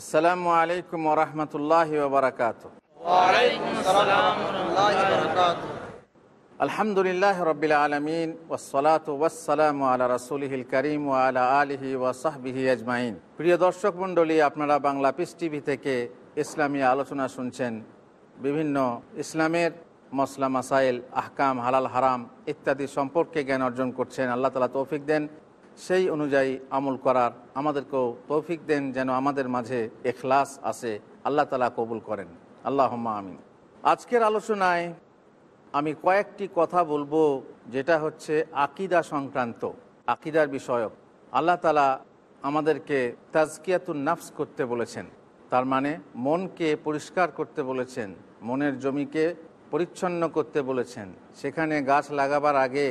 আসসালামু আলাইকুম ওরহমতুল্লাহ বারকাত আলহামদুলিল্লাহ রবিল আলমিন ওসলাত ওয়াসালাম আলা রসুলহিল করিম ও আলা আলহি ওয়াসাহবিহি আজমাইন। প্রিয় দর্শক মণ্ডলী আপনারা বাংলা পিস টিভি থেকে ইসলামী আলোচনা শুনছেন বিভিন্ন ইসলামের মসলা মাসাইল আহকাম হালাল হারাম ইত্যাদি সম্পর্কে জ্ঞান অর্জন করছেন। আল্লাহ তালা তৌফিক দেন। সেই অনুযায়ী আমল করার আমাদেরকেও তৌফিক দেন যেন আমাদের মাঝে এখলাস আসে আল্লাহ তালা কবুল করেন। আল্লাহ আমিন। আজকের আলোচনায় আমি কয়েকটি কথা বলব, যেটা হচ্ছে আকিদা সংক্রান্ত, আকিদার বিষয়ক। আল্লাহ তালা আমাদেরকে তাজকিয়াতুন নাফস করতে বলেছেন। তার মানে মনকে পরিষ্কার করতে বলেছেন, মনের জমিকে পরিচ্ছন্ন করতে বলেছেন। সেখানে গাছ লাগাবার আগে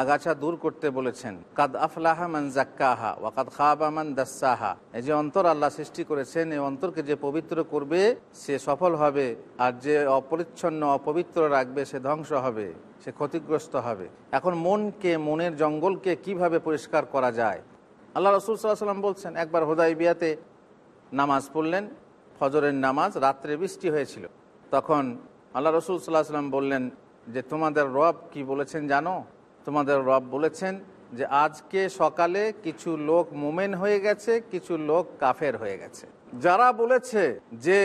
আগাছা দূর করতে বলেছেন। কাদ আফলাহা মান জাক্কাহা ওয়াকাদ খাবা মান দাসাহা। এই যে অন্তর আল্লাহ সৃষ্টি করেছেন, এই অন্তরকে যে পবিত্র করবে, সে সফল হবে। আর যে অপরিচ্ছন্ন, অপবিত্র রাখবে, সে ধ্বংস হবে, সে ক্ষতিগ্রস্ত হবে। এখন মনকে, মনের জঙ্গলকে কীভাবে পরিষ্কার করা যায়? আল্লাহ রসুল সাল্লাহ সাল্লাম বলছেন, একবার হোদাই বিয়াতে নামাজ পড়লেন, ফজরের নামাজ রাত্রে বৃষ্টি হয়েছিল। তখন আল্লাহ রসুল সাল্লাহ সাল্লাম বললেন, যে তোমাদের রব কি বলেছেন জানো? তোমাদের রব বলেছেন যে আজকে সকালে কিছু লোক মোমেন হয়ে গেছে, কিছু লোক কাফের হয়ে গেছে। যারা বলেছে যে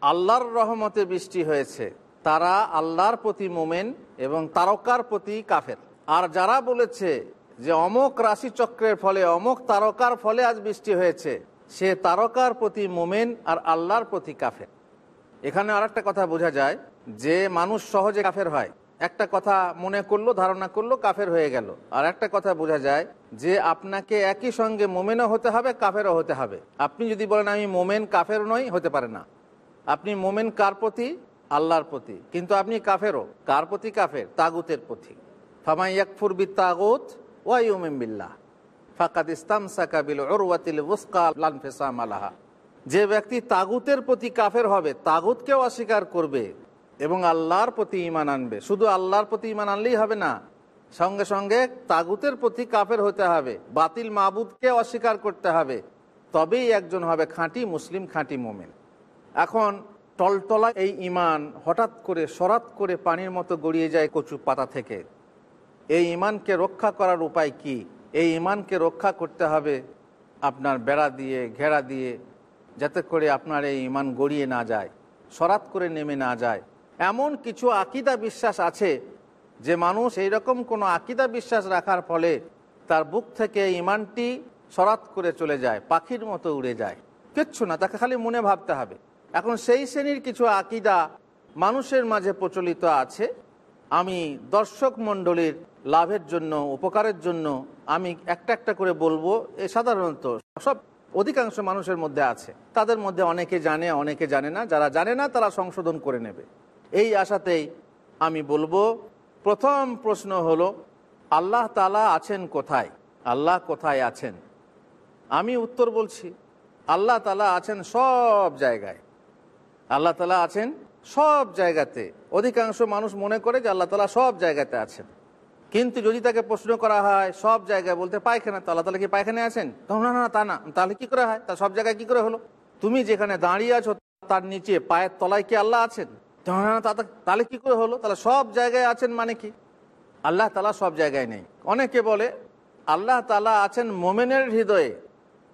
আল্লাহর রহমতে বৃষ্টি হয়েছে, তারা আল্লাহর প্রতি মোমেন এবং তারকার প্রতি কাফের। আর যারা বলেছে যে অমক রাশিচক্রের ফলে, অমক তারকার ফলে আজ বৃষ্টি হয়েছে, সে তারকার প্রতি মোমেন আর আল্লাহর প্রতি কাফের। এখানে আর কথা বোঝা যায় যে মানুষ সহজে কাফের হয়। একটা কথা মনে করল, ধারণা করল, কাফের হয়ে গেল। আর একটা কথা বোঝা যায় যে আপনাকে একই সঙ্গে মোমেনও হতে হবে, কাফেরও হতে হবে। আপনি যদি বলেন, আমি মোমেন কাফের নই, হতে পারে না। আপনি মোমেন কার প্রতি? আল্লাহর প্রতি। কিন্তু আপনি কাফেরও। কার প্রতি কাফের? তাগুতের প্রতি। ফামাই ইয়াকফুর বি তাগুত ওয়াইউমিন বিল্লাহ। ফাকাদ ইসলাম সাকাবিল ওরওয়াতিল ওসকা লানফেসাম আলাহা যে ব্যক্তি তাগুতের প্রতি কাফের হবে, তাগুতকেও অস্বীকার করবে। এবং আল্লাহর প্রতি ইমান আনবে। শুধু আল্লাহর প্রতি ইমান আনলেই হবে না, সঙ্গে সঙ্গে তাগুতের প্রতি কাফের হতে হবে, বাতিল মাবুদকে অস্বীকার করতে হবে। তবেই একজন হবে খাঁটি মুসলিম, খাঁটি মোমেন। এখন টলটলা এই ইমান হঠাৎ করে, সরাত করে পানির মতো গড়িয়ে যায় কচু পাতা থেকে। এই ইমানকে রক্ষা করার উপায় কি? এই ইমানকে রক্ষা করতে হবে আপনার বেড়া দিয়ে, ঘেরা দিয়ে, যাতে করে আপনার এই ইমান গড়িয়ে না যায়, সরাত করে নেমে না যায়। এমন কিছু আকিদা বিশ্বাস আছে যে মানুষ এইরকম কোনো আকিদা বিশ্বাস রাখার ফলে তার বুক থেকে ইমানটি সরাত করে চলে যায়, পাখির মতো উড়ে যায়। কিচ্ছু না, তাকে খালি মনে ভাবতে হবে। এখন সেই শ্রেণির কিছু আকিদা মানুষের মাঝে প্রচলিত আছে। আমি দর্শক মণ্ডলীর লাভের জন্য, উপকারের জন্য আমি একটা একটা করে বলব, এ সাধারণত সব অধিকাংশ মানুষের মধ্যে আছে। তাদের মধ্যে অনেকে জানে অনেকে জানে না। যারা জানে না, তারা সংশোধন করে নেবে। এই আশাতেই আমি বলব, প্রথম প্রশ্ন হলো, আল্লাহ তালা আছেন কোথায়? আল্লাহ কোথায় আছেন? আমি উত্তর বলছি, আল্লাহ তালা আছেন সব জায়গায়। আল্লাহ তালা আছেন সব জায়গাতে। অধিকাংশ মানুষ মনে করে যে আল্লাহ তালা সব জায়গাতে আছেন। কিন্তু যদি তাকে প্রশ্ন করা হয়, সব জায়গায় বলতে পায়খানা, তো আল্লাহ তালা কি পায়খানায় আছেন? না না, তা না। তাহলে কি করে হয়? তা সব জায়গায় কি করে হলো? তুমি যেখানে দাঁড়িয়ে আছো, তার নিচে, পায়ের তলায় কি আল্লাহ আছেন? তাহলে কি করে হলো? তাহলে সব জায়গায় আছেন মানে কি? আল্লাহ তালা সব জায়গায় নেই। অনেকে বলে, আল্লাহ তালা আছেন মোমেনের হৃদয়ে।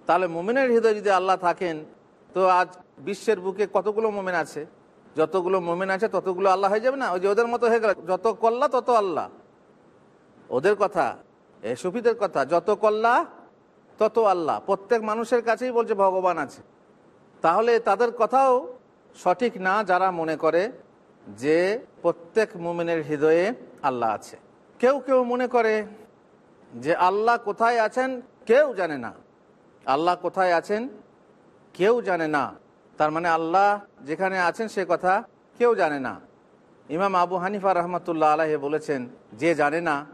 তাহলে মোমেনের হৃদয়ে যদি আল্লাহ থাকেন, তো আজ বিশ্বের বুকে কতগুলো মোমেন আছে? যতগুলো মোমেন আছে, ততগুলো আল্লাহ হয়ে যাবে না? ওই যে ওদের মতো হয়ে গেল। যত কল্লা, তত আল্লাহ। ওদের কথা, এ সুফিদের কথা, যত কল্লা, তত আল্লাহ। প্রত্যেক মানুষের কাছেই বলছে ভগবান আছে। তাহলে তাদের কথাও সঠিক না যারা মনে করে যে প্রত্যেক মুমিনের হৃদয়ে আল্লাহ আছে। কেউ কেউ মনে করে যে আল্লাহ কোথায় আছেন কেউ জানে না। আল্লাহ কোথায় আছেন কেউ জানে না। তার মানে আল্লাহ যেখানে আছেন সে কথা কেউ জানে না। ইমাম আবু হানিফা রহমতুল্লাহ আলাহে বলেছেন, যে জানে না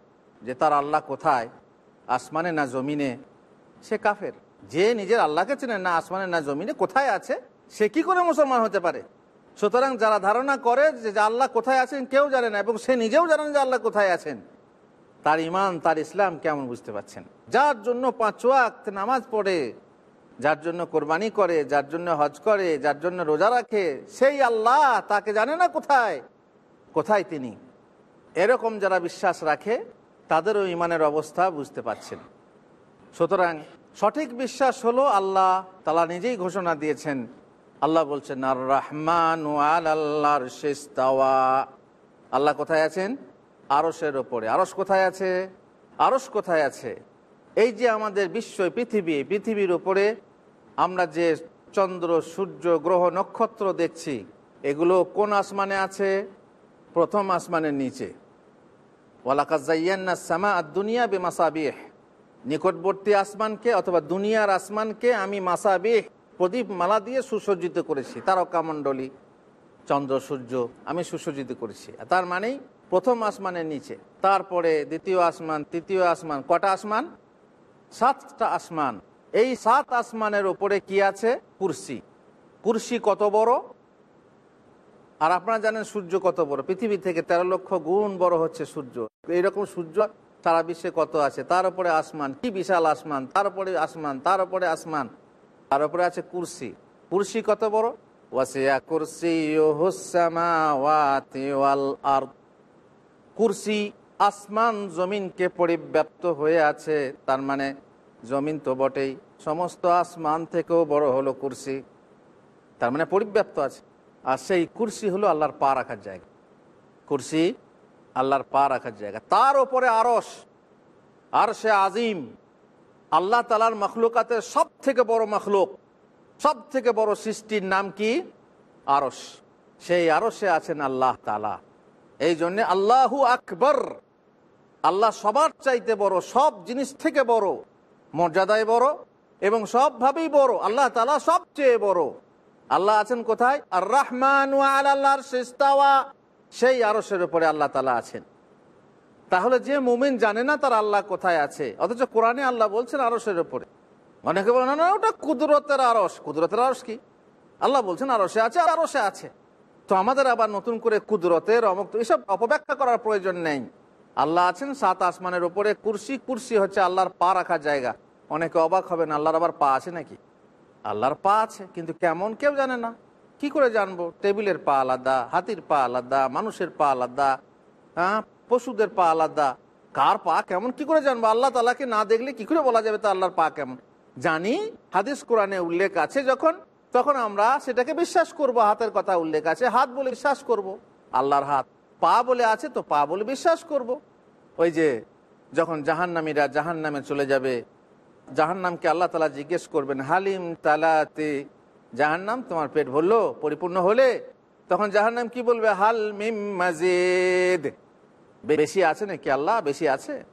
যে তার আল্লাহ কোথায়, আসমানে না জমিনে, সে কাফের। যে নিজের আল্লাহকে চেনে না, আসমানে না জমিনে কোথায় আছে সে কি করে মুসলমান হতে পারে? সুতরাং যারা ধারণা করে যে আল্লাহ কোথায় আছেন কেউ জানে না এবং সে নিজেও জানেন যে আল্লাহ কোথায় আছেন, তার ইমান তার ইসলাম কেমন বুঝতে পারছেন? যার জন্য পাঁচ ওয়াক্ত নামাজ পড়ে, যার জন্য কোরবানি করে, যার জন্য হজ করে, যার জন্য রোজা রাখে, সেই আল্লাহ তাকে জানে না কোথায়? কোথায় তিনি? এরকম যারা বিশ্বাস রাখে, তাদেরও ইমানের অবস্থা বুঝতে পারছেন। সুতরাং সঠিক বিশ্বাস হলো আল্লাহ তালা নিজেই ঘোষণা দিয়েছেন আল্লাহ বলছেন আর রহমান আল্লাহ কোথায় আছেন? আরসের ওপরে। আরস কোথায় আছে? আরস কোথায় আছে? এই যে আমাদের বিশ্ব পৃথিবী পৃথিবীর উপরে আমরা যে চন্দ্র, সূর্য, গ্রহ, নক্ষত্র দেখছি, এগুলো কোন আসমানে আছে? প্রথম আসমানের নিচে। ওয়ালাকাজাইয়ান্না সামা আর দুনিয়া বে মাসাবিহ নিকটবর্তী আসমানকে অথবা দুনিয়ার আসমানকে আমি মাসাবিহ প্রদীপ মালা দিয়ে সুসজ্জিত করেছি তারকামণ্ডলী চন্দ্র, সূর্য, আমি সুসজ্জিত করেছি। তার মানেই প্রথম আসমানের নিচে, তারপরে দ্বিতীয় আসমান, তৃতীয় আসমান, কটা আসমান? সাতটা আসমান। এই সাত আসমানের ওপরে কি আছে? কুরসি। কুরসি কত বড়? আর আপনারা জানেন সূর্য কত বড়। পৃথিবী থেকে তেরো লক্ষ গুণ বড় হচ্ছে সূর্য। এইরকম সূর্য সারা বিশ্বে কত আছে? তার উপরে আসমান। কি বিশাল আসমান? তার উপরে আসমান, তার উপরে আসমান। তার উপরে আছে কুরসি। কুরসি কত বড়? ওয়াসিয়া কুরসি কুরসি আসমান জমিনকে পরিব্যাপ্ত হয়ে আছে, তার মানে জমিন তো বটেই। সমস্ত আসমান থেকেও বড় হলো কুরসি, তার মানে পরিব্যাপ্ত আছে। আর সেই কুরসি হলো আল্লাহর পা রাখার জায়গা। কুরসি আল্লাহর পা রাখার জায়গা। তার ওপরে আরস আর সে আজিম। আল্লাহ তালার মখলুকাতের সব থেকে বড় মখলুক সব থেকে বড় সৃষ্টির নাম কি? আরস সেই আরসে আছেন আল্লাহ তালা এই জন্যে আল্লাহু আকবর। আল্লাহ সবার চাইতে বড়, সব জিনিস থেকে বড়, মর্যাদায় বড় এবং সবভাবেই বড়, আল্লাহ তালা সবচেয়ে বড়। আল্লাহ আছেন কোথায়? আর রহমান সেই আরসের উপরে আল্লাহ তালা আছেন। তাহলে যে মুমিন জানে না তার আল্লাহ কোথায় আছে, অথচ কোরআনে আল্লাহ বলছেন আরসের উপরে। অনেকে বলেন না ওটা কুদরতের আরস কুদরতের আরস কি? আল্লাহ বলছেন আরসে আছে আর আরসে আছে। তো আমাদের আবার নতুন করে কুদরতের অমুক এসব অপব্যাখ্যা করার প্রয়োজন নেই। আল্লাহ আছেন সাত আসমানের উপরে, কুরসি কুরসি হচ্ছে আল্লাহর পা রাখার জায়গা। অনেকে অবাক হবেন, আল্লাহর আবার পা আছে নাকি? আল্লাহর পা আছে, কিন্তু কেমন কেউ জানে না। কি করে জানব? টেবিলের পা আলাদা, হাতির পা আলাদা, মানুষের পা আলাদা হ্যাঁ? পশুদের পা আলাদা। কার পা কেমন? কি করে জানব? আল্লাহ তালাকে না দেখলে কি করে বলা যাবে তা আল্লাহর পা কেমন? জানি, হাদিস কোরআনে উল্লেখ আছে যখন, তখন আমরা সেটাকে বিশ্বাস করব, হাতের কথা উল্লেখ আছে, হাত বলে বিশ্বাস করব, আল্লাহর হাত। পা বলে আছে তো পা বলে বিশ্বাস করব। ওই যে, যখন জাহান্নামীরা জাহান নামে চলে যাবে, জাহান্নামকে আল্লাহ তালা জিজ্ঞেস করবেন, হালিম তালাতে, জাহান্নাম তোমার পেট ভরলো, পরিপূর্ণ হলে? তখন জাহান্নাম কি বলবে? হাল মিম মাজিদ। বেশি আছে নাকি আল্লাহ? বেশি আছে।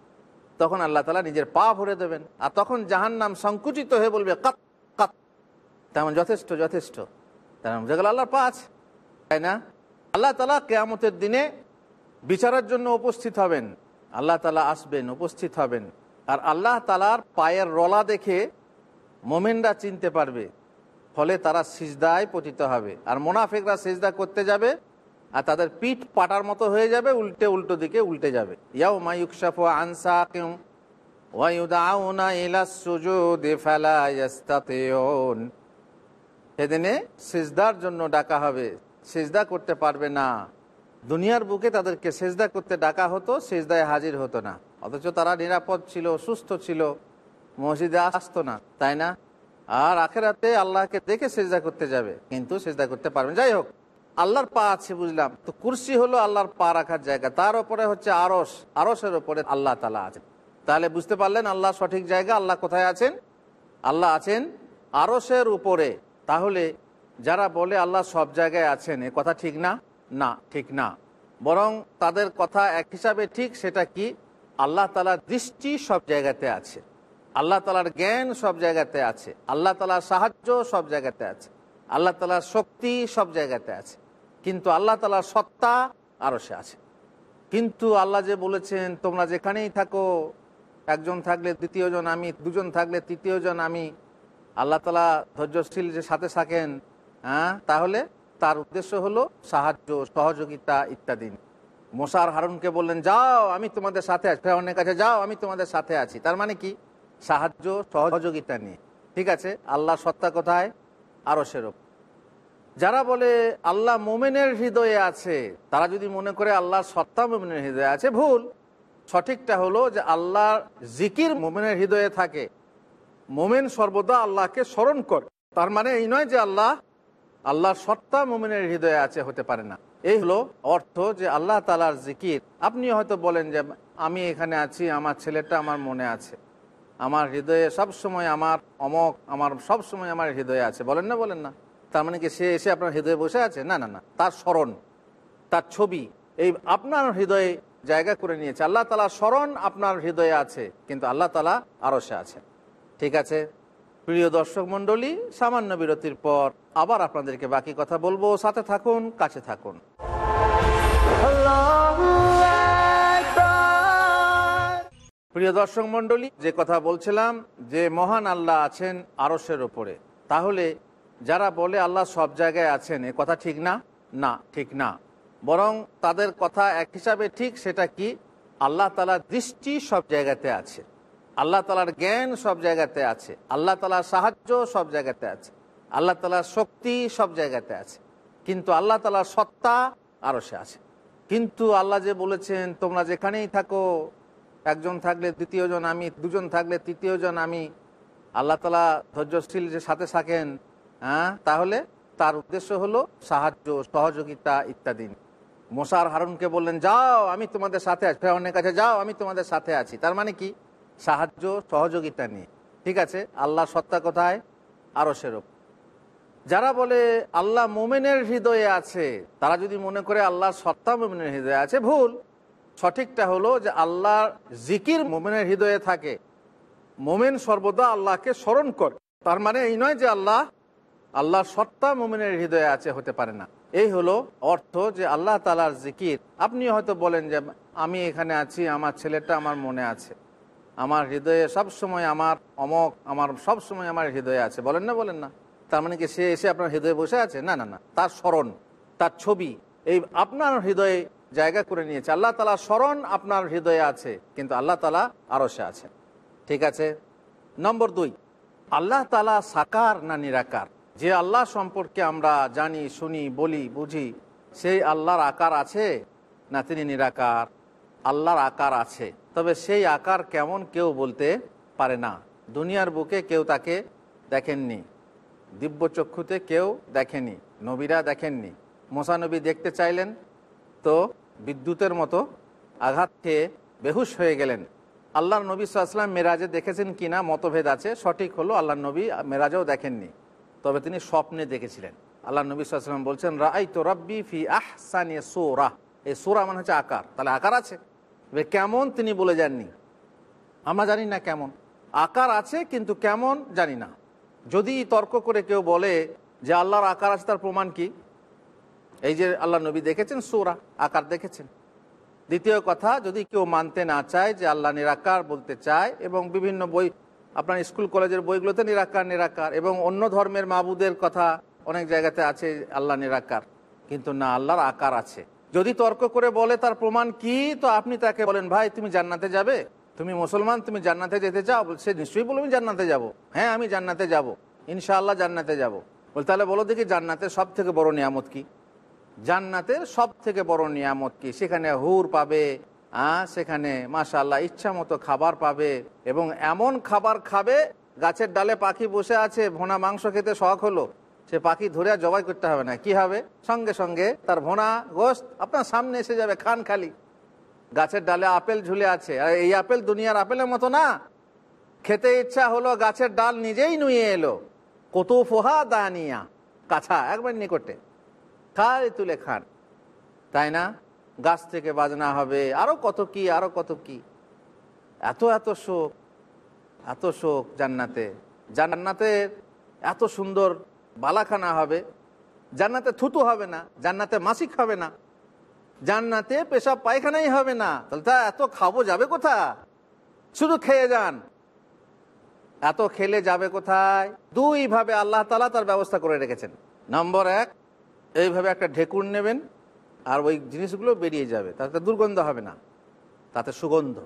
তখন আল্লাহ তালা নিজের পা ভরে দেবেন। আর তখন জাহান নাম সংকুচিত হয়ে বলবে, কাত কাত। তেমন যথেষ্ট যথেষ্ট। তেমন বুঝে গেল আল্লাহর পা আছে। তাই না? আল্লাহ তালা কেয়ামতের দিনে বিচারের জন্য উপস্থিত হবেন। আল্লাহ তালা আসবেন, উপস্থিত হবেন। আর আল্লাহ তালার পায়ের রলা দেখে মোমেনরা চিনতে পারবে। ফলে তারা সিজদায় পতিত হবে। আর মোনাফেকরা সিজদা করতে যাবে। আর তাদের পিঠ পাটার মতো হয়ে যাবে, উল্টে উল্টো দিকে উল্টে যাবে। ইয়াও মায়ুকশাফ আনসা কেউ সেদিনে সেজদার জন্য ডাকা হবে। সিজদা করতে পারবে না। দুনিয়ার বুকে তাদেরকে সেজদা করতে ডাকা হতো, সেজদায় হাজির হতো না। অথচ তারা নিরাপদ ছিল, সুস্থ ছিল, মসজিদে আসতো না, তাই না? আর আখেরাতে আল্লাহকে দেখে সেজদা করতে যাবে, কিন্তু সেজদা করতে পারবে যাই হোক আল্লাহর পা আছে বুঝলাম। তো কুর্সি হলো আল্লাহর পা রাখার জায়গা। তার উপরে হচ্ছে আরস আরসের উপরে আল্লাহ তালা আছেন। তাহলে বুঝতে পারলেন আল্লাহ সঠিক জায়গা, আল্লাহ কোথায় আছেন? আল্লাহ আছেন আরসের উপরে। তাহলে যারা বলে আল্লাহ সব জায়গায় আছেন, এ কথা ঠিক না? না, ঠিক না। বরং তাদের কথা এক হিসাবে ঠিক সেটা কি? আল্লাহ তালার দৃষ্টি সব জায়গাতে আছে। আল্লাহ তালার জ্ঞান সব জায়গাতে আছে। আল্লাহ তালার সাহায্য সব জায়গাতে আছে। আল্লাহ তালার শক্তি সব জায়গাতে আছে। কিন্তু আল্লাহ তালার সত্তা আরও সে আছে। কিন্তু আল্লাহ যে বলেছেন, তোমরা যেখানেই থাকো, একজন থাকলে দ্বিতীয়জন আমি, দুজন থাকলে তৃতীয়জন আমি। আল্লাহ তালা ধৈর্যশীল যে সাথে থাকেন হ্যাঁ তাহলে তার উদ্দেশ্য হলো সাহায্য, সহযোগিতা ইত্যাদি। মোসার হারুনকে বললেন, যাও, আমি তোমাদের সাথে আছি। ফেরাউনের কাছে, যাও, আমি তোমাদের সাথে আছি। তার মানে কি? সাহায্য, সহযোগিতা নিয়ে। ঠিক আছে? আল্লাহ সত্তা কোথায়? আরও সেরূপ যারা বলে আল্লাহ মোমেনের হৃদয়ে আছে, তারা যদি মনে করে আল্লাহ সত্তা মোমেনের হৃদয়ে আছে, ভুল। সঠিকটা হলো যে আল্লাহর জিকির মোমেনের হৃদয়ে থাকে। মোমেন সর্বদা আল্লাহকে স্মরণ করে। তার মানে এই নয় যে আল্লাহ, আল্লাহর সত্তা মোমেনের হৃদয়ে আছে হতে পারে না। এই হলো অর্থ যে আল্লাহ তালার জিকির। আপনি হয়তো বলেন যে আমি এখানে আছি, আমার ছেলেটা আমার মনে আছে। আমার হৃদয়ে সব সময় আমার অমক, আমার সব সময় আমার হৃদয়ে আছে। বলেন না বলেন না। তার মানে কি সে এসে আপনার হৃদয়ে বসে আছে? না না না। তার স্মরণ তার ছবি এই আপনার হৃদয়ে জায়গা করে নিয়েছে। আল্লাহ তালা স্মরণ আপনার হৃদয়ে আছে কিন্তু আল্লাহ তালা আরও সে আছে। ঠিক আছে? প্রিয় দর্শক মণ্ডলী সামান্য বিরতির পর আবার আপনাদেরকে বাকি কথা বলব। সাথে থাকুন কাছে থাকুন। প্রিয় দর্শক মণ্ডলী যে কথা বলছিলাম যে মহান আল্লাহ আছেন আরসের ওপরে তাহলে যারা বলে আল্লাহ সব জায়গায় আছেন, এ কথা ঠিক না? না, ঠিক না। বরং তাদের কথা এক হিসাবে ঠিক, সেটা কি? আল্লাহ তালার দৃষ্টি সব জায়গাতে আছে। আল্লাহ তালার জ্ঞান সব জায়গাতে আছে। আল্লাহ তালার সাহায্য সব জায়গাতে আছে। আল্লাহ তালার শক্তি সব জায়গাতে আছে। কিন্তু আল্লাহ তালার সত্তা আরও সে আছে। কিন্তু আল্লাহ যে বলেছেন, তোমরা যেখানেই থাকো, একজন থাকলে দ্বিতীয়জন আমি, দুজন থাকলে তৃতীয়জন আমি। আল্লাহ তালা ধৈর্যশীল যে সাথে থাকেন হ্যাঁ? তাহলে তার উদ্দেশ্য হলো সাহায্য, সহযোগিতা ইত্যাদি মোসার হারুনকে বললেন, যাও, আমি তোমাদের সাথে আছি। ফেরাউনের কাছে, যাও, আমি তোমাদের সাথে আছি। তার মানে কি? সাহায্য, সহযোগিতা নিয়ে। ঠিক আছে? আল্লাহ সত্তা কোথায়? আরও সেরূপ যারা বলে, আল্লাহ মোমেনের হৃদয়ে আছে, তারা যদি মনে করে আল্লাহ সত্তা মোমেনের হৃদয়ে আছে, ভুল। সঠিকটা হলো যে আল্লাহর জিকির মোমেনের হৃদয়ে থাকে। মোমেন সর্বদা আল্লাহকে স্মরণ করে। তার মানে এই নয় যে আল্লাহ আল্লাহর সত্তা মোমেনের হৃদয়ে আছে, হতে পারে না। এই হলো অর্থ যে আল্লাহ তালার জিকির। আপনি হয়তো বলেন যে, আমি এখানে আছি, আমার ছেলেটা আমার মনে আছে। আমার হৃদয়ে সব সময় আমার অমক, আমার সব সময় আমার হৃদয়ে আছে। বলেন না বলেন না। তার মানে কি সে এসে আপনার হৃদয়ে বসে আছে? না না না। তার স্মরণ, তার ছবি, এই আপনার হৃদয়ে জায়গা করে নিয়েছে। আল্লাহ তালা স্মরণ আপনার হৃদয়ে আছে, কিন্তু আল্লাহ তালা আরও সে আছে। ঠিক আছে? নম্বর দুই, আল্লাহ তালা সাকার না নিরাকার? যে আল্লাহ সম্পর্কে আমরা জানি, শুনি, বলি, বুঝি, সেই আল্লাহর আকার আছে না তিনি নিরাকার? আল্লাহর আকার আছে। তবে সেই আকার কেমন কেউ বলতে পারে না। দুনিয়ার বুকে কেউ তাকে দেখেননি। দিব্যচক্ষুতে কেউ দেখেনি। নবীরা দেখেননি। মোসানবী দেখতে চাইলেন তো বিদ্যুতের মতো আঘাত খেয়ে বেহুশ হয়ে গেলেন। আল্লাহর নবী সাল্লাম মেরাজে দেখেছেন কিনা মতভেদ আছে। সঠিক হলো আল্লাহ নবী মেরাজেও দেখেননি। তবে তিনি স্বপ্নে দেখেছিলেন। আল্লাহ নবী সাল্লাম বলছেন রাই তো রব্বি ফি আহসানি সোরা। এই সোরা মানে হচ্ছে আকার। তাহলে আকার আছে? এবার কেমন তিনি বলে যাননি? আমরা জানি না কেমন। আকার আছে কিন্তু কেমন জানি না। যদি তর্ক করে কেউ বলে যে আল্লাহর আকার আছে, তার প্রমাণ কি? এই যে আল্লাহ নবী দেখেছেন সোরা, আকার দেখেছেন। দ্বিতীয় কথা, যদি কেউ মানতে না চায় যে আল্লাহ নিরাকার বলতে চায় এবং বিভিন্ন বই আপনার স্কুল, কলেজের বইগুলোতে নিরাকার নিরাকার এবং অন্য ধর্মের মাবুদের কথা অনেক জায়গাতে আছে, আল্লাহ নিরাকার। কিন্তু না, আল্লাহর আকার আছে। যদি তর্ক করে বলে তার প্রমাণ কি, তো আপনি তাকে বলেন, ভাই, তুমি জান্নাতে যাবে? তুমি মুসলমান, তুমি জান্নাতে যেতে চাও? সে নিশ্চয়ই বলবে, আমি জান্নাতে যাব। হ্যাঁ আমি জান্নাতে যাব। ইনশাআল্লাহ জান্নাতে যাব। বল, তাহলে বলো দেখি, জান্নাতের সব থেকে বড় নিয়ামত কি? জান্নাতের সব থেকে বড় নিয়ামত কি? সেখানে হুর পাবে সেখানে মাশাল্লাহ ইচ্ছা মতো খাবার পাবে এবং এমন খাবার খাবে, গাছের ডালে পাখি বসে আছে, ভোনা মাংস খেতে শখ হলো, সে পাখি ধরে আর জবাই করতে হবে না। কি হবে? সঙ্গে সঙ্গে তার ভোনা গোস্ত আপনার সামনে এসে যাবে, খান খালি। গাছের ডালে আপেল ঝুলে আছে। আর এই আপেল দুনিয়ার আপেলের মতো না। খেতে ইচ্ছা হলো, গাছের ডাল নিজেই নুয়ে এলো। কত ফোহা দানিয়া। কাছা একবার নিকটে। খালি তুলে খান। তাই না? গাছ থেকে বাজনা হবে, আরও কত কি, আরও কত কি। এত এত শোক এত শোক জান্নাতে। জান্নাতে এত সুন্দর বালাখানা হবে, জান্নাতে থুতু হবে না, জান্নাতে মাসিক হবে না, জান্নাতে পেশাব পায়খানাই হবে না। তাহলে তা এত খাব যাবে কোথা শুধু খেয়ে যান। এত খেলে যাবে কোথায়? দুই ভাবে আল্লাহ তালা তার ব্যবস্থা করে রেখেছেন। নম্বর এক, এইভাবে একটা ঢেকুর নেবেন আর ওই জিনিসগুলো বেরিয়ে যাবে। তাতে দুর্গন্ধ হবে না। তাতে সুগন্ধ।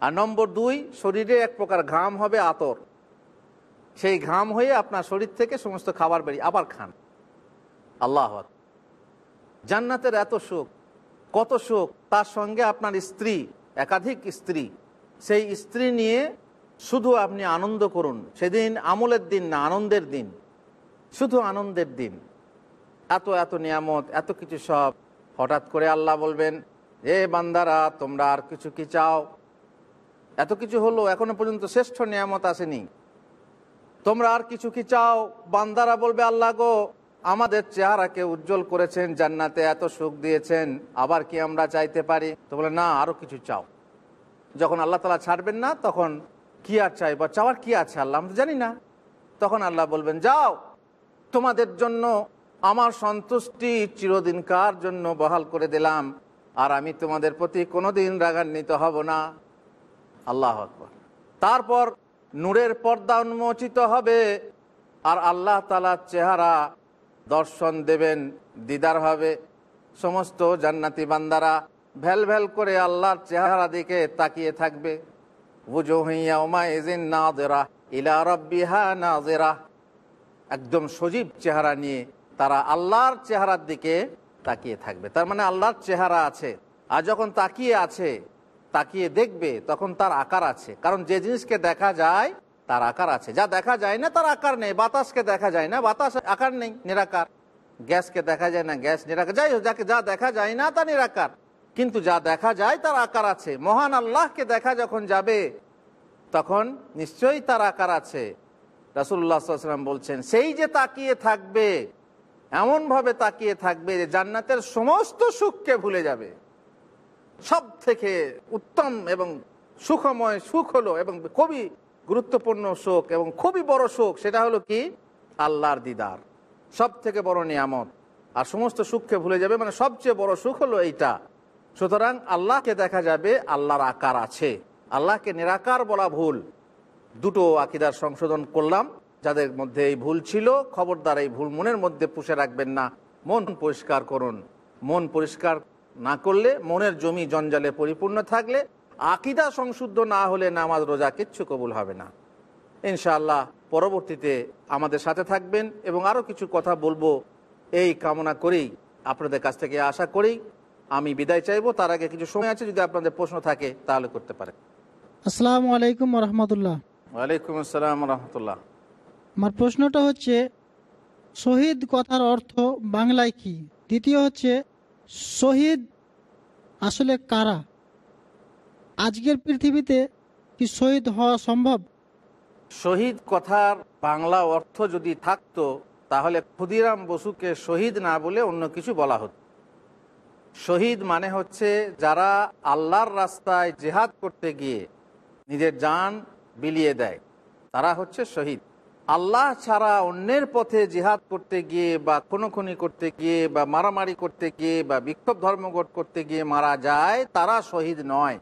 আর নম্বর দুই, শরীরে এক প্রকার ঘাম হবে, আতর। সেই ঘাম হয়ে আপনার শরীর থেকে সমস্ত খাবার বেরিয়ে আবার খান। আল্লাহ জান্নাতের এত সুখ, কত সুখ, তার সঙ্গে আপনার স্ত্রী, একাধিক স্ত্রী। সেই স্ত্রী নিয়ে শুধু আপনি আনন্দ করুন। সেদিন আমলের দিন না, আনন্দের দিন। শুধু আনন্দের দিন। এত এত নিয়ামত, এত কিছু সব। হঠাৎ করে আল্লাহ বলবেন, এ বান্দারা, তোমরা আর কিছু কি চাও? এত কিছু হলো, এখনও পর্যন্ত শ্রেষ্ঠ নিয়ামত আসেনি। তোমরা আর কিছু কি চাও? বান্দারা বলবে, আল্লাহ গো, আমাদের চেহারাকে উজ্জ্বল করেছেন, জান্নাতে এত সুখ দিয়েছেন, আবার কি আমরা চাইতে পারি? তো বলে, না, আরও কিছু চাও। যখন আল্লাহ তালা ছাড়বেন না, তখন কি আর চাই বা চাওয়ার কি আছে আল্লাহ? আমি তো জানি না। তখন আল্লাহ বলবেন, যাও, তোমাদের জন্য আমার সন্তুষ্টি চিরদিনকার জন্য বহাল করে দিলাম? আর আমি তোমাদের প্রতি কোনোদিন রাগান্বিত হব না। আল্লাহ আকবর। তারপর নূরের পর্দা উন্মোচিত হবে, আর আল্লাহ তালার চেহারা দর্শন দেবেন, দিদার হবে। সমস্ত জান্নাতি বান্দারা ভ্যাল ভ্যাল করে আল্লাহর চেহারা দিকে তাকিয়ে থাকবে। ইলা রব্বিহা নাজেরা একদম সজীব চেহারা নিয়ে তারা আল্লাহর চেহারার দিকে তাকিয়ে থাকবে। তার মানে আল্লাহর চেহারা আছে। আর যখন তাকিয়ে আছে, তাকিয়ে দেখবে, তখন তার আকার আছে। কারণ যে জিনিসকে দেখা যায়, তার আকার আছে। যা দেখা যায় না, তার আকার নেই। বাতাসকে দেখা যায় না, বাতাস আকার নেই, নিরাকার। গ্যাসকে দেখা যায় না, গ্যাস নিরাকার। যাই হোক, যাকে যা দেখা যায় না, তা নিরাকার। কিন্তু যা দেখা যায়, তার আকার আছে। মহান আল্লাহকে দেখা যখন যাবে, তখন নিশ্চয়ই তার আকার আছে। রাসুল্লাহাম বলছেন, সেই যে তাকিয়ে থাকবে এমনভাবে তাকিয়ে থাকবে যে জান্নাতের সমস্ত সুখকে ভুলে যাবে। সব থেকে উত্তম এবং সুখময় সুখ হলো এবং খুবই গুরুত্বপূর্ণ শোক এবং খুবই বড় শোক সেটা হলো কি? আল্লাহর দিদার। সব থেকে বড় নিয়ামত। আর সমস্ত সুখকে ভুলে যাবে মানে সবচেয়ে বড় সুখ হলো এইটা। সুতরাং আল্লাহকে দেখা যাবে আল্লাহর আকার আছে। আল্লাহকে নিরাকার বলা ভুল। দুটো আকিদার সংশোধন করলাম। যাদের মধ্যে এই ভুল ছিল খবরদার এই ভুল মনের মধ্যে পুষে রাখবেন না। মন পরিষ্কার করুন। মন পরিষ্কার না করলে মনের জমি জঞ্জালে পরিপূর্ণ থাকলে আকিদা সংশুদ্ধ না হলে নামাজ রোজা কিচ্ছু কবুল হবে না। ইনশাআল্লাহ পরবর্তীতে আমাদের সাথে থাকবেন এবং আরও কিছু কথা বলব। এই কামনা করেই আপনাদের কাছ থেকে আশা করেই আমি বিদায় চাইব। তার আগে কিছু সময় আছে যদি আপনাদের প্রশ্ন থাকে তাহলে করতে পারেন। আসসালামু আলাইকুম রহমতুল্লাহ। ওয়ালাইকুম আসসালাম রহমতুল্লাহ। আমার প্রশ্নটা হচ্ছে, শহীদ কথার অর্থ বাংলায় কি? দ্বিতীয় হচ্ছে, শহীদ আসলে কারা? আজকের পৃথিবীতে কি শহীদ হওয়া সম্ভব? শহীদ কথার বাংলা অর্থ যদি থাকতো, তাহলে ক্ষুদিরাম বসুকে শহীদ না বলে অন্য কিছু বলা হতো। শহীদ মানে হচ্ছে যারা আল্লাহর রাস্তায় জেহাদ করতে গিয়ে নিজের যান বিলিয়ে দেয়। তারা হচ্ছে শহীদ। আল্লাহ ছাড়া অন্যের পথে জিহাদ করতে গিয়ে বা খুনোখুনি করতে গিয়ে বা মারামারি করতে গিয়ে বা বিক্ষোভ ধর্মঘট করতে গিয়ে মারা যায়, তারা শহীদ নয়।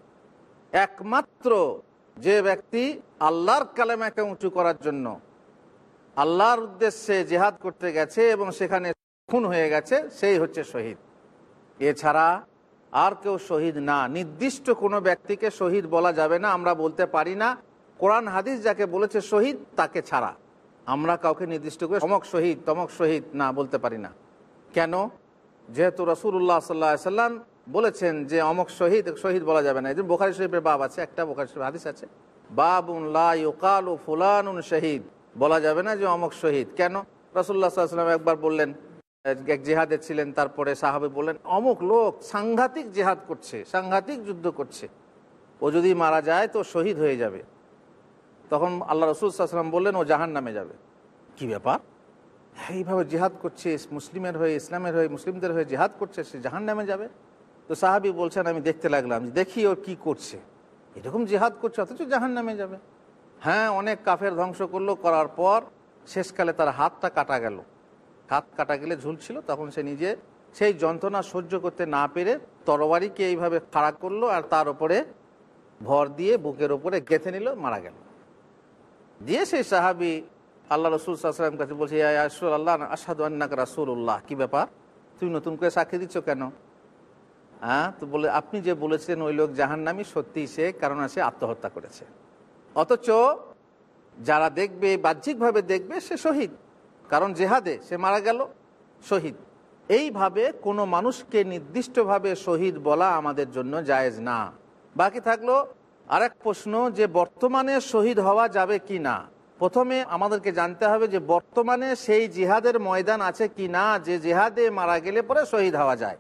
একমাত্র যে ব্যক্তি আল্লাহর কালেমাকে উঁচু করার জন্য আল্লাহর উদ্দেশ্যে জেহাদ করতে গেছে এবং সেখানে খুন হয়ে গেছে, সেই হচ্ছে শহীদ। এছাড়া আর কেউ শহীদ না। নির্দিষ্ট কোনো ব্যক্তিকে শহীদ বলা যাবে না, আমরা বলতে পারি না। কোরআন হাদিস যাকে বলেছে শহীদ, তাকে ছাড়া। আমরা কাউকে নির্দিষ্ট করে তমক শহীদ তমক শহীদ না বলতে পারি না। কেন? যেহেতু রসুল্লাহ সাল্লাহ সাল্লাম বলেছেন যে অমক শহীদ শহীদ বলা যাবে না। এই যে বোখারি শরীফের বাব আছে, একটা বোখারি শরীফ হাদিস আছে। বাবুন লাকালু ফুলানুন শহীদ। বলা যাবে না যে অমক শহীদ কেন? রসুল্লাহ সাল্লাম একবার বললেন, এক জেহাদে ছিলেন, তারপরে সাহাবে বললেন, অমুক লোক সাংঘাতিক জেহাদ করছে, সাংঘাতিক যুদ্ধ করছে। ও যদি মারা যায় তো শহীদ হয়ে যাবে। তখন আল্লাহ রসুল সাল্লাম বললেন ও জাহান নামে যাবে। কি ব্যাপার? এইভাবে জেহাদ করছে মুসলিমের হয়ে ইসলামের হয়ে মুসলিমদের হয়ে জেহাদ করছে সে জাহান নামে যাবে? তো সাহাবি বলছেন আমি দেখতে লাগলাম যে দেখি ওর কি করছে। এরকম জেহাদ করছে অথচ জাহান নামে যাবে। হ্যাঁ অনেক কাফের ধ্বংস করল করার পর শেষকালে তার হাতটা কাটা গেল। হাত কাটা গেলে ঝুলছিল তখন সে নিজে সেই যন্ত্রণা সহ্য করতে না পেরে তরবারিকে এইভাবে খাড়া করল আর তার উপরে ভর দিয়ে বুকের ওপরে গেঁথে নিল মারা গেল। দিয়ে সেই সাহাবি আল্লাহ রসুল সাল্লাম কাছে বলছে আল্লাহ আসাদু আন্নাক রাসুল উল্লাহ কি ব্যাপার? তুমি নতুন করে সাক্ষী দিচ্ছ কেন? হ্যাঁ? তো বলে, আপনি যে বলেছেন ওই লোক জাহান্নামি সত্যি সে, কারণ সে আত্মহত্যা করেছে। অথচ যারা দেখবে, বাহ্যিকভাবে দেখবে, সে শহীদ। কারণ জেহাদে সে মারা গেল, শহীদ। এইভাবে কোনো মানুষকে নির্দিষ্টভাবে শহীদ বলা আমাদের জন্য জায়েজ না। বাকি থাকল আরেক প্রশ্ন যে বর্তমানে শহীদ হওয়া যাবে কি না? প্রথমে আমাদেরকে জানতে হবে যে বর্তমানে সেই জিহাদের ময়দান আছে কি না, যে জেহাদে মারা গেলে পরে শহীদ হওয়া যায়।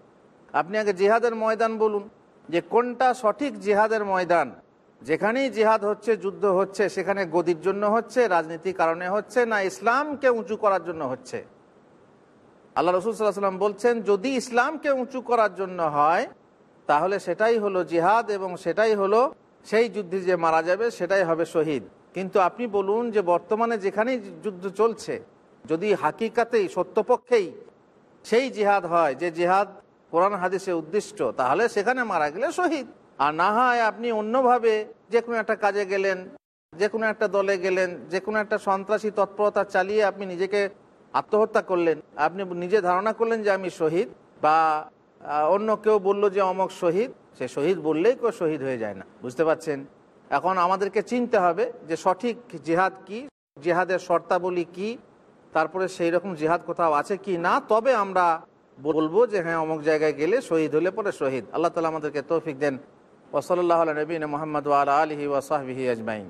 আপনি আগে জিহাদের ময়দান বলুন, যে কোনটা সঠিক জিহাদের ময়দান? যেখানেই জিহাদ হচ্ছে, যুদ্ধ হচ্ছে, সেখানে গদির জন্য হচ্ছে, রাজনীতির কারণে হচ্ছে, না ইসলামকে উঁচু করার জন্য হচ্ছে? আল্লাহ রসুল সাল্লাম বলছেন, যদি ইসলামকে উঁচু করার জন্য হয়, তাহলে সেটাই হলো জিহাদ এবং সেটাই হলো সেই যুদ্ধে যে মারা যাবে সেটাই হবে শহীদ। কিন্তু আপনি বলুন যে বর্তমানে যেখানেই যুদ্ধ চলছে, যদি হাকিকাতেই, সত্যপক্ষেই সেই জিহাদ হয়, যে জিহাদ কোরআন হাদিসে উদ্দিষ্ট, তাহলে সেখানে মারা গেলে শহীদ। আর না হয় আপনি অন্যভাবে যে কোনো একটা কাজে গেলেন, যে কোনো একটা দলে গেলেন, যে কোনো একটা সন্ত্রাসী তৎপরতা চালিয়ে আপনি নিজেকে আত্মহত্যা করলেন, আপনি নিজে ধারণা করলেন যে আমি শহীদ, বা অন্য কেউ বলল যে অমক শহীদ সে শহীদ বললেই কেউ শহীদ হয়ে যায় না, বুঝতে পারছেন? এখন আমাদেরকে চিনতে হবে যে সঠিক জিহাদ কি, জিহাদের শর্তাবলী কি, তারপরে সেই রকম জিহাদ কোথাও আছে কি না, তবে আমরা বলব যে হ্যাঁ অমুক জায়গায় গেলে শহীদ হলে পরে শহীদ। আল্লাহ তালা আমাদেরকে তৌফিক দেন। ওসলাল্লাহ নবীন মোহাম্মদ আলা আলহি ওয়াসাহবিহি আজমাইন।